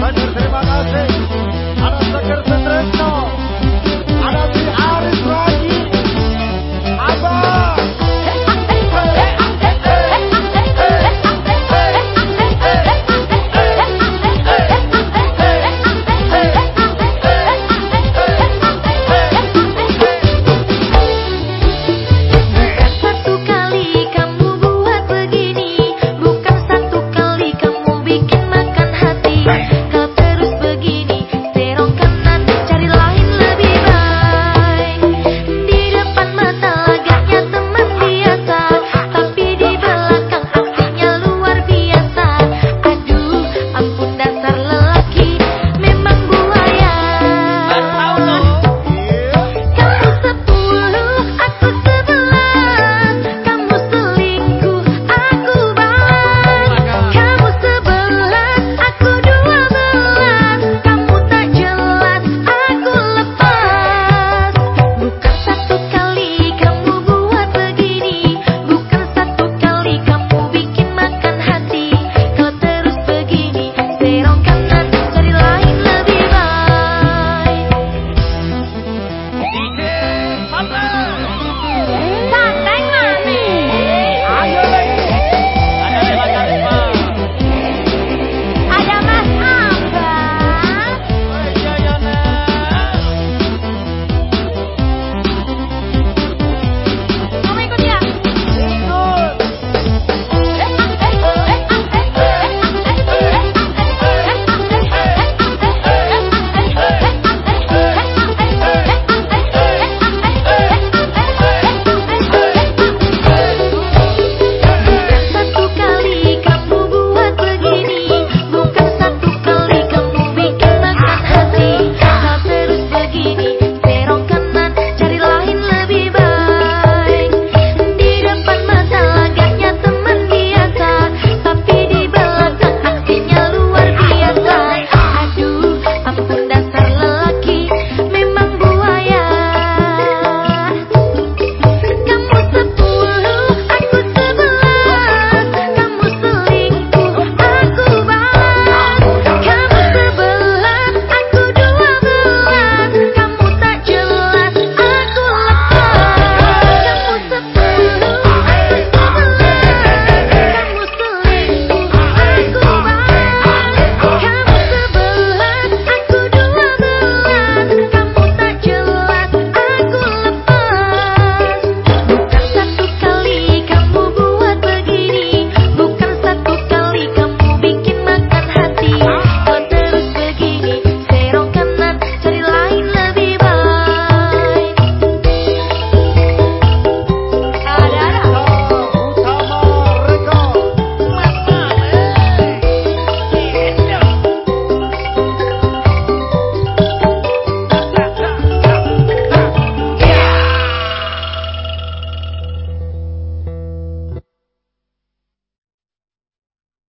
Manos de bagaje.